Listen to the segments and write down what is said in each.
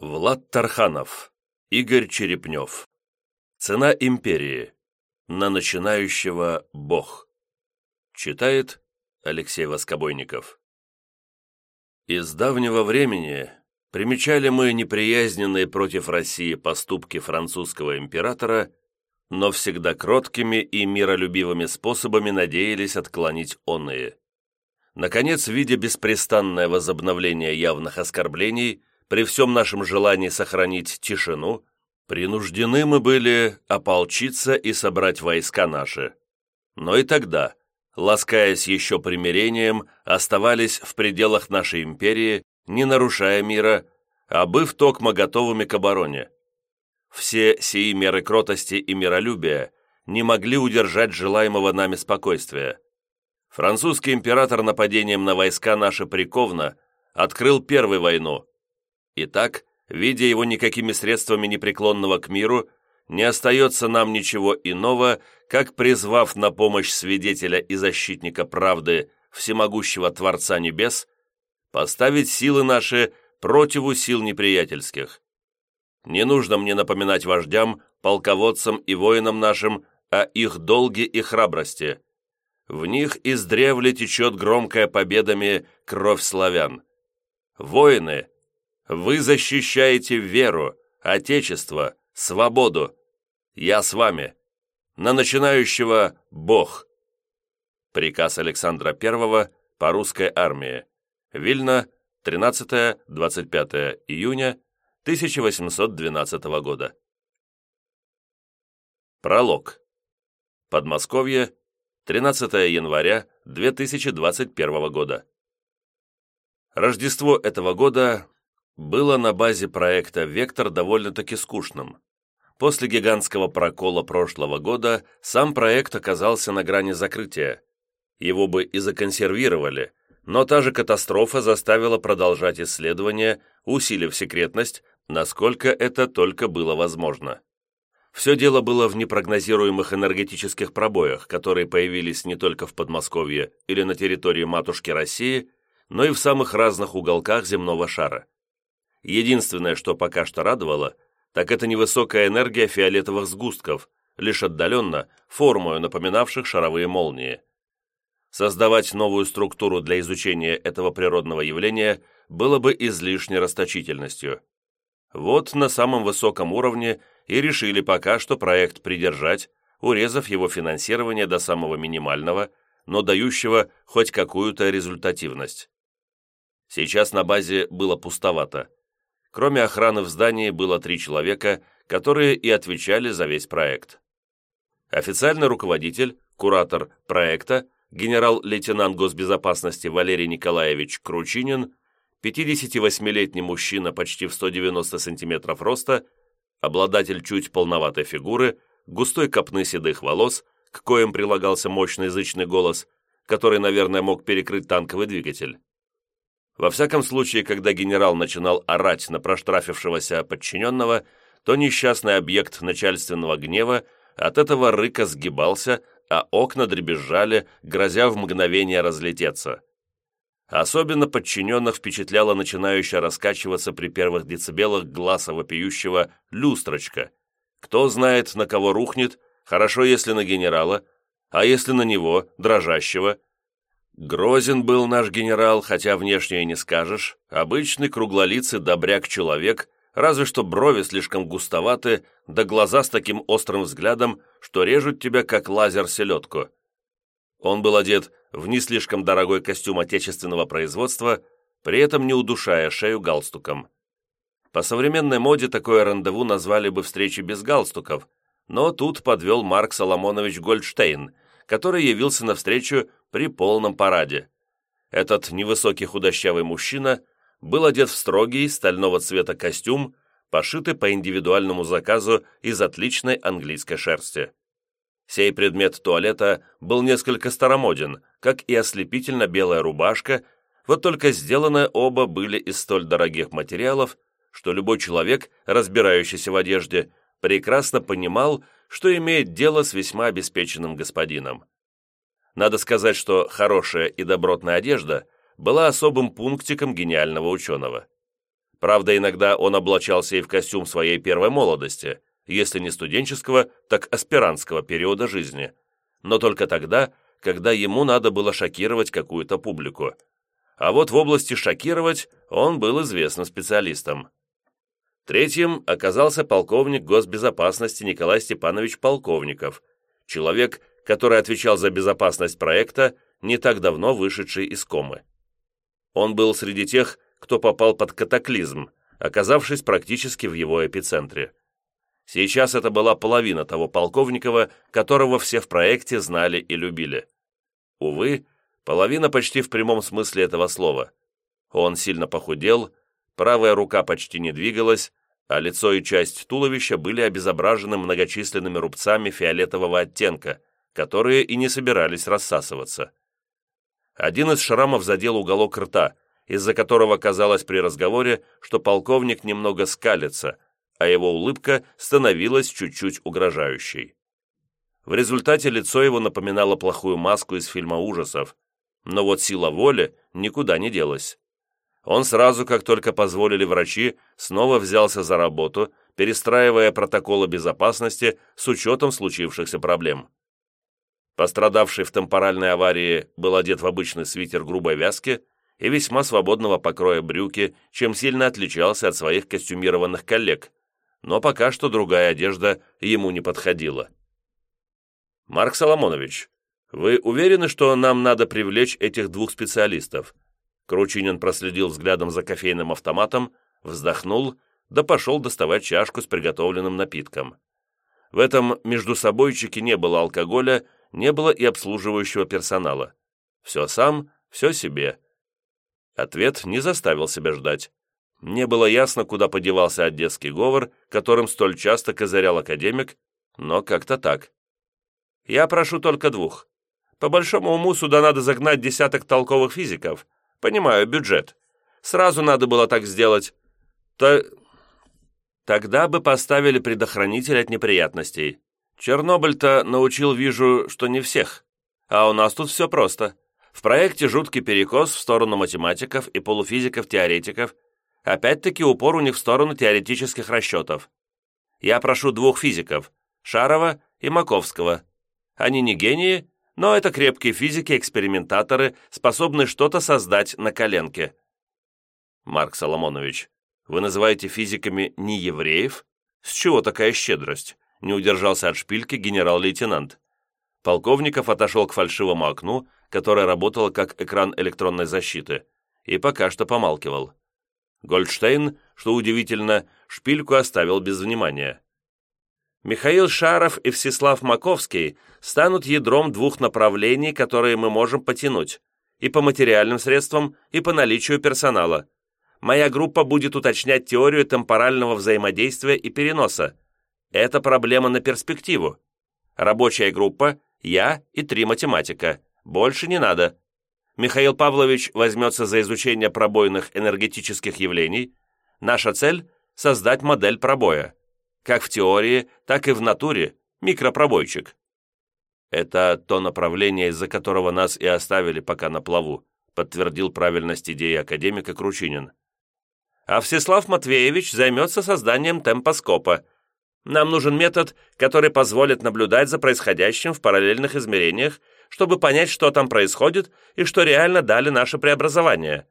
Влад Тарханов, Игорь Черепнев. Цена империи. На начинающего Бог. Читает Алексей Воскобойников. Из давнего времени примечали мы неприязненные против России поступки французского императора, но всегда кроткими и миролюбивыми способами надеялись отклонить оные. Наконец, видя беспрестанное возобновление явных оскорблений, при всем нашем желании сохранить тишину, принуждены мы были ополчиться и собрать войска наши. Но и тогда, ласкаясь еще примирением, оставались в пределах нашей империи, не нарушая мира, а быв токмо готовыми к обороне. Все сии меры кротости и миролюбия не могли удержать желаемого нами спокойствия. Французский император нападением на войска наши приковно открыл первую войну, Итак, видя его никакими средствами непреклонного к миру, не остается нам ничего иного, как призвав на помощь свидетеля и защитника правды всемогущего Творца Небес, поставить силы наши противу сил неприятельских. Не нужно мне напоминать вождям, полководцам и воинам нашим о их долге и храбрости. В них издревле течет громкая победами кровь славян. Воины, вы защищаете веру, отечество, свободу. Я с вами. На начинающего Бог. Приказ Александра I по русской армии. Вильна, 13-25 июня 1812 года. Пролог. Подмосковье, 13 января 2021 года. Рождество этого года было на базе проекта «Вектор» довольно-таки скучным. После гигантского прокола прошлого года сам проект оказался на грани закрытия. Его бы и законсервировали, но та же катастрофа заставила продолжать исследования, усилив секретность, насколько это только было возможно. Все дело было в непрогнозируемых энергетических пробоях, которые появились не только в Подмосковье или на территории матушки России, но и в самых разных уголках земного шара. Единственное, что пока что радовало, так это невысокая энергия фиолетовых сгустков, лишь отдаленно, формою напоминавших шаровые молнии. Создавать новую структуру для изучения этого природного явления было бы излишней расточительностью. Вот на самом высоком уровне и решили пока что проект придержать, урезав его финансирование до самого минимального, но дающего хоть какую-то результативность. Сейчас на базе было пустовато. Кроме охраны в здании было три человека, которые и отвечали за весь проект. Официальный руководитель, куратор проекта, генерал-лейтенант госбезопасности Валерий Николаевич Кручинин, 58-летний мужчина почти в 190 сантиметров роста, обладатель чуть полноватой фигуры, густой копны седых волос, к коим прилагался мощный язычный голос, который, наверное, мог перекрыть танковый двигатель. Во всяком случае, когда генерал начинал орать на проштрафившегося подчиненного, то несчастный объект начальственного гнева от этого рыка сгибался, а окна дребезжали, грозя в мгновение разлететься. Особенно подчиненных впечатляла начинающая раскачиваться при первых децибелах глаза вопиющего люстрочка. Кто знает, на кого рухнет, хорошо, если на генерала, а если на него, дрожащего – Грозен был наш генерал, хотя внешне и не скажешь, обычный круглолицый добряк-человек, разве что брови слишком густоваты, да глаза с таким острым взглядом, что режут тебя, как лазер селедку. Он был одет в не слишком дорогой костюм отечественного производства, при этом не удушая шею галстуком. По современной моде такое рандеву назвали бы встречи без галстуков, но тут подвел Марк Соломонович Гольдштейн, который явился навстречу при полном параде. Этот невысокий худощавый мужчина был одет в строгий стального цвета костюм, пошитый по индивидуальному заказу из отличной английской шерсти. Сей предмет туалета был несколько старомоден, как и ослепительно белая рубашка, вот только сделаны оба были из столь дорогих материалов, что любой человек, разбирающийся в одежде, прекрасно понимал, что имеет дело с весьма обеспеченным господином. Надо сказать, что хорошая и добротная одежда была особым пунктиком гениального ученого. Правда, иногда он облачался и в костюм своей первой молодости, если не студенческого, так аспирантского периода жизни, но только тогда, когда ему надо было шокировать какую-то публику. А вот в области шокировать он был известным специалистом. Третьим оказался полковник госбезопасности Николай Степанович Полковников, человек, который отвечал за безопасность проекта, не так давно вышедший из комы. Он был среди тех, кто попал под катаклизм, оказавшись практически в его эпицентре. Сейчас это была половина того Полковникова, которого все в проекте знали и любили. Увы, половина почти в прямом смысле этого слова. Он сильно похудел, правая рука почти не двигалась, а лицо и часть туловища были обезображены многочисленными рубцами фиолетового оттенка, которые и не собирались рассасываться. Один из шрамов задел уголок рта, из-за которого казалось при разговоре, что полковник немного скалится, а его улыбка становилась чуть-чуть угрожающей. В результате лицо его напоминало плохую маску из фильма ужасов, но вот сила воли никуда не делась. Он сразу, как только позволили врачи, снова взялся за работу, перестраивая протоколы безопасности с учетом случившихся проблем. Пострадавший в темпоральной аварии был одет в обычный свитер грубой вязки и весьма свободного покроя брюки, чем сильно отличался от своих костюмированных коллег, но пока что другая одежда ему не подходила. «Марк Соломонович, вы уверены, что нам надо привлечь этих двух специалистов?» Кручинин проследил взглядом за кофейным автоматом, вздохнул, да пошел доставать чашку с приготовленным напитком. В этом междусобойчике не было алкоголя, не было и обслуживающего персонала. Все сам, все себе. Ответ не заставил себя ждать. Не было ясно, куда подевался одесский говор, которым столь часто козырял академик, но как-то так. «Я прошу только двух. По большому уму сюда надо загнать десяток толковых физиков. Понимаю, бюджет. Сразу надо было так сделать. То... Тогда бы поставили предохранитель от неприятностей. Чернобыль-то научил, вижу, что не всех. А у нас тут все просто. В проекте жуткий перекос в сторону математиков и полуфизиков-теоретиков – Опять-таки упор у них в сторону теоретических расчетов. Я прошу двух физиков, Шарова и Маковского. Они не гении, но это крепкие физики-экспериментаторы, способные что-то создать на коленке. Марк Соломонович, вы называете физиками не евреев? С чего такая щедрость? Не удержался от шпильки генерал-лейтенант. Полковников отошел к фальшивому окну, которое работало как экран электронной защиты, и пока что помалкивал. Гольдштейн, что удивительно, шпильку оставил без внимания. Михаил Шаров и Всеслав Маковский станут ядром двух направлений, которые мы можем потянуть, и по материальным средствам, и по наличию персонала. Моя группа будет уточнять теорию темпорального взаимодействия и переноса. Это проблема на перспективу. Рабочая группа, я и три математика. Больше не надо. Михаил Павлович возьмется за изучение пробойных энергетических явлений. Наша цель – создать модель пробоя. Как в теории, так и в натуре – микропробойчик. Это то направление, из-за которого нас и оставили пока на плаву, подтвердил правильность идеи академика Кручинин. А Всеслав Матвеевич займется созданием темпоскопа. Нам нужен метод, который позволит наблюдать за происходящим в параллельных измерениях чтобы понять, что там происходит и что реально дали наши преобразования.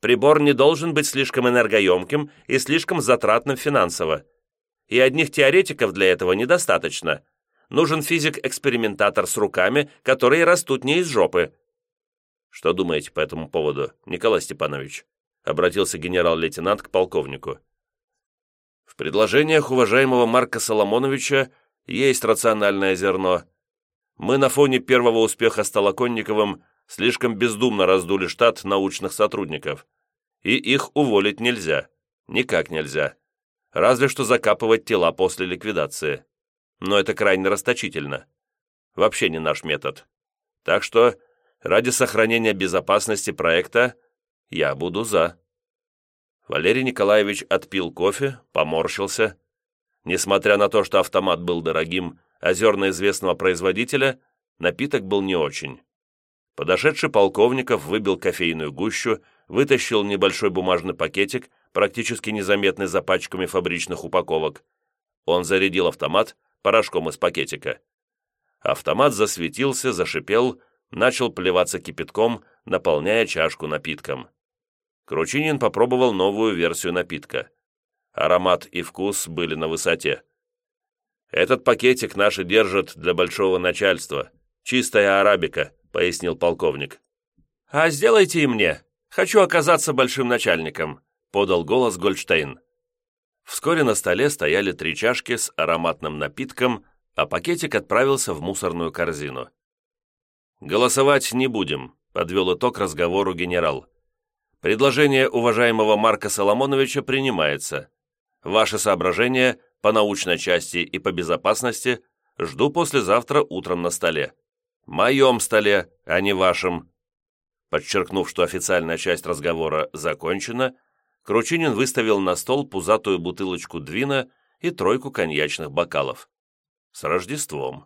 Прибор не должен быть слишком энергоемким и слишком затратным финансово. И одних теоретиков для этого недостаточно. Нужен физик-экспериментатор с руками, которые растут не из жопы. Что думаете по этому поводу, Николай Степанович? Обратился генерал-лейтенант к полковнику. В предложениях уважаемого Марка Соломоновича есть рациональное зерно, мы на фоне первого успеха с Толоконниковым слишком бездумно раздули штат научных сотрудников. И их уволить нельзя. Никак нельзя. Разве что закапывать тела после ликвидации. Но это крайне расточительно. Вообще не наш метод. Так что, ради сохранения безопасности проекта, я буду за. Валерий Николаевич отпил кофе, поморщился. Несмотря на то, что автомат был дорогим, а известного производителя, напиток был не очень. Подошедший полковников выбил кофейную гущу, вытащил небольшой бумажный пакетик, практически незаметный за пачками фабричных упаковок. Он зарядил автомат порошком из пакетика. Автомат засветился, зашипел, начал плеваться кипятком, наполняя чашку напитком. Кручинин попробовал новую версию напитка. Аромат и вкус были на высоте. «Этот пакетик наши держат для большого начальства. Чистая арабика», — пояснил полковник. «А сделайте и мне. Хочу оказаться большим начальником», — подал голос Гольдштейн. Вскоре на столе стояли три чашки с ароматным напитком, а пакетик отправился в мусорную корзину. «Голосовать не будем», — подвел итог разговору генерал. «Предложение уважаемого Марка Соломоновича принимается. Ваши соображения по научной части и по безопасности жду послезавтра утром на столе. Моем столе, а не вашем». Подчеркнув, что официальная часть разговора закончена, Кручинин выставил на стол пузатую бутылочку двина и тройку коньячных бокалов. «С Рождеством!»